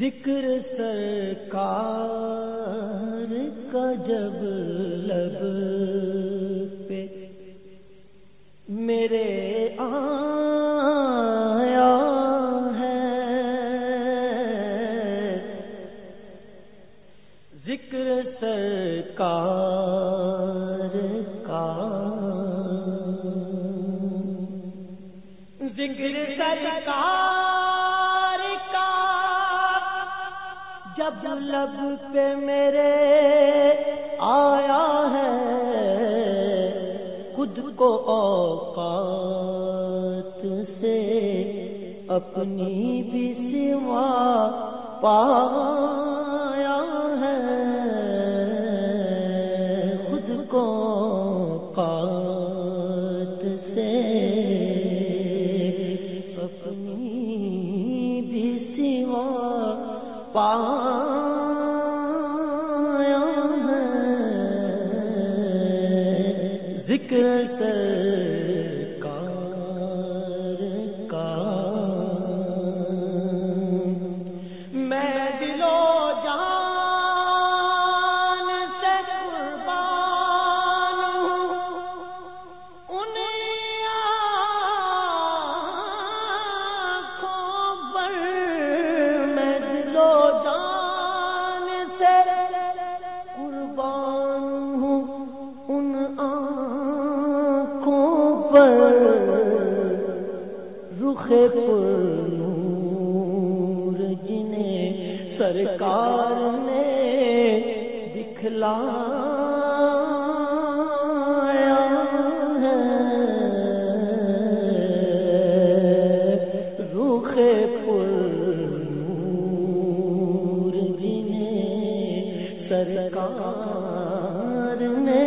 ذکر سرکار کا جب لب پہ میرے جب لب پہ میرے آیا ہے، خود کو اوقات سے اپنی بھی سوا پایا ہے، خود کو اوقات ہاں رخ نور جنہیں سرکار نے دکھلا رخ نور جنہیں سرکار نے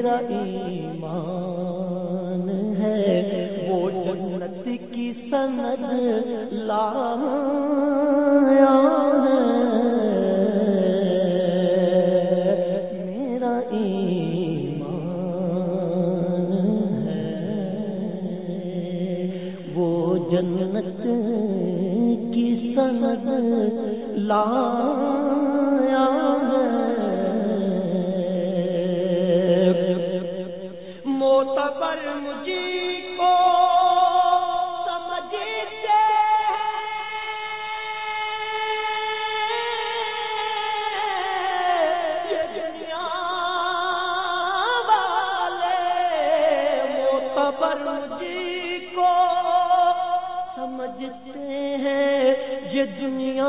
میرا ایمان ہے، وہ جنت کی سند لا میرا ایمان ہے، وہ جنت کی سند خبر مجھے کو سمجھتے ہیں یہ دنیا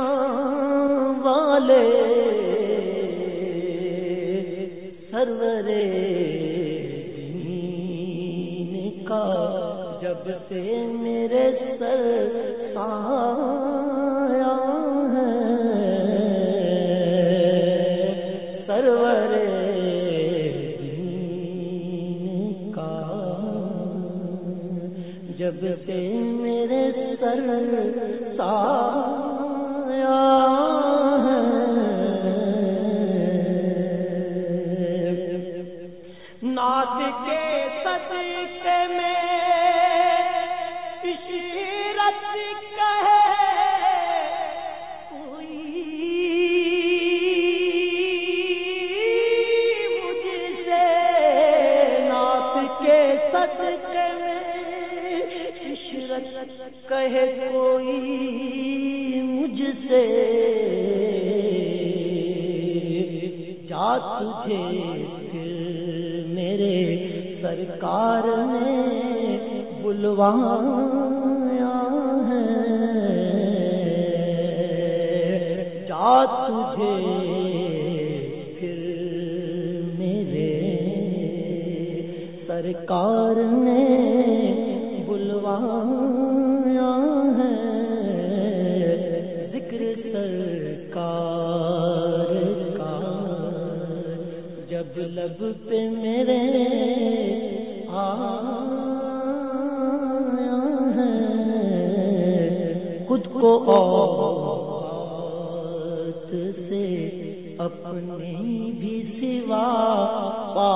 والے سرورے دین کا جب سے میں جب سے میرے سر سایا ہے۔ نات کے صدقے میں کہے کوئی مجھ سے، جا تجھے میرے سرکار نے بلوایا ہے۔ جا تجھے پھر میرے سرکار نے بلوایا کو سے اپنے بھی سوا پا